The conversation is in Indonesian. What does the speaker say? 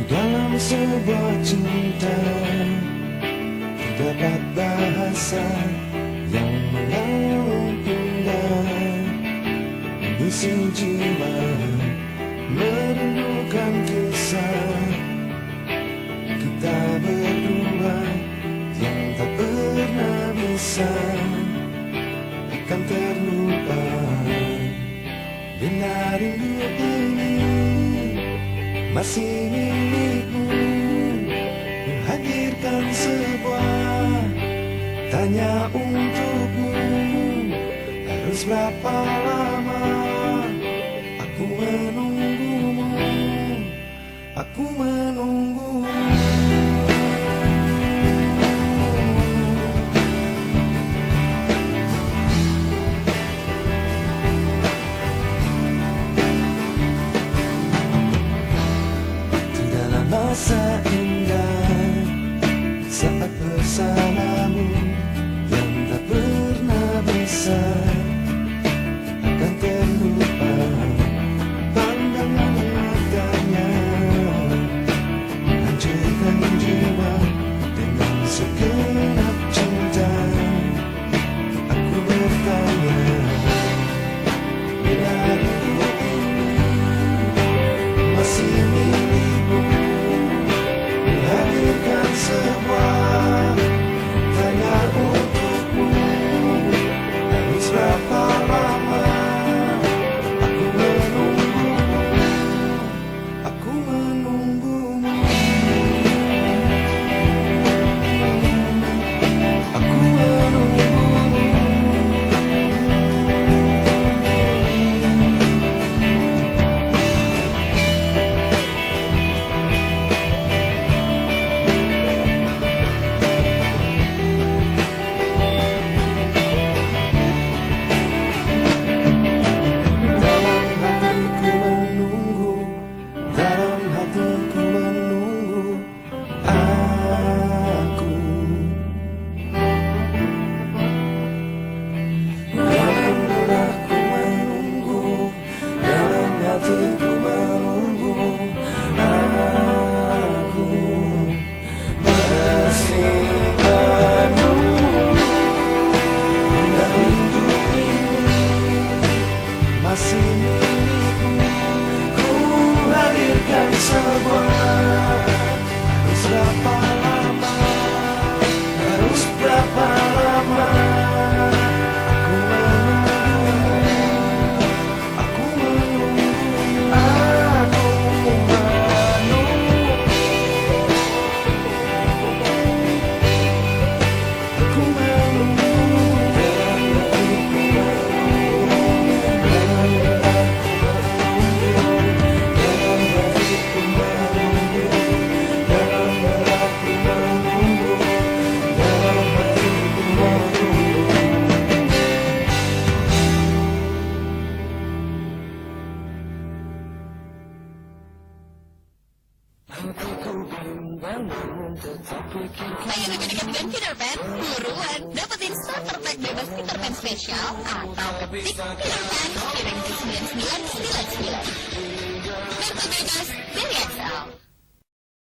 Di dalam sebuah cinta Terdapat bahasa yang mengampunda Mengisi jiwa Merindukan kisah. Kita berdua Yang tak pernah bisa Akan terlupa. Bila ini Masih milikmu Menghadirkan sebuah Tanya untukmu. Harus berapa lama Aku menunggumu? Aku menunggumu dalam masa indah Saat Pengen dibandingkan Peter Pan? Buruan, dapetin starter pack bebas Peter Pan spesial atau ketik Peter Pan kirim ke 9999. Kartu bebas